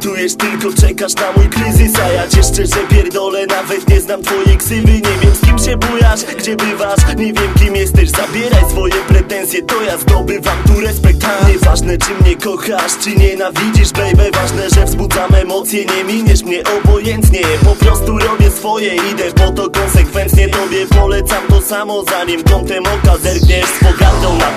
Czujesz tylko czekasz na mój kryzys A ja cię pierdolę Nawet nie znam twojej ksywy. Nie wiem z kim się bujasz, gdzie bywasz Nie wiem kim jesteś, zabieraj swoje pretensje To ja zdobywam tu respekt. Nieważne czy mnie kochasz, czy nienawidzisz baby Ważne, że wzbudzam emocje. Nie miniesz mnie obojętnie Po prostu robię swoje, idę po to konsekwentnie Tobie polecam to samo Zanim kątem oka zerkniesz z pogardą na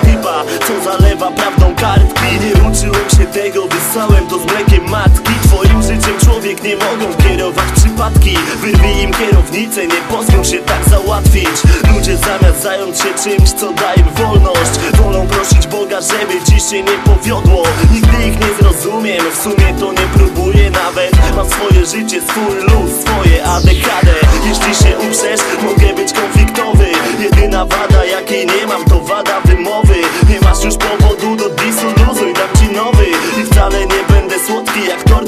nie mogą kierować przypadki. Wyrwij im kierownicę, nie pozwól się tak załatwić. Ludzie zamiast zająć się czymś, co da im wolność Wolą prosić Boga, żeby dziś się nie powiodło. Nigdy ich nie zrozumiem, w sumie to nie próbuję nawet. Mam swoje życie, swój luz, swoje ADHD Jeśli się uprzesz, mogę być konfliktowy. Jedyna wada, jakiej nie mam, to wada wymowy. Nie masz już powodu do disu, luzuj, dam ci nowy. I wcale nie będę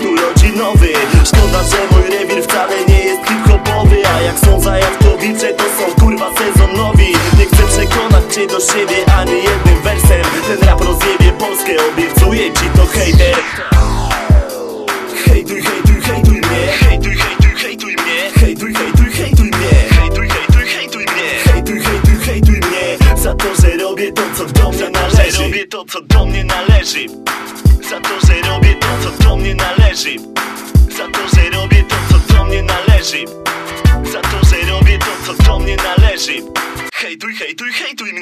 tortur rodzinowy. Szkoda, że mój rewir wcale nie jest hip-hopowy A jak są zajawkowicze, to są kurwa sezonowi. Nie chcę przekonać cię do siebie ani jednym wersem. Ten rap rozjebie Polskę, obiecuję ci to hejter. Hejtuj, hejtuj, hejtuj mnie. Hejtuj, hejtuj, hejtuj mnie. Hejtuj, hejtuj, hejtuj mnie. Hejtuj, hejtuj, hejtuj mnie. Hejtuj, hejtuj, hejtuj mnie. Za to, że robię to, co do mnie należy. Robię to, co do mnie należy. Za to, że robię co do mnie należy. Za to, że robię to, co do mnie należy. Za to, że robię to, co do mnie należy. Hejtuj, hejtuj, hejtuj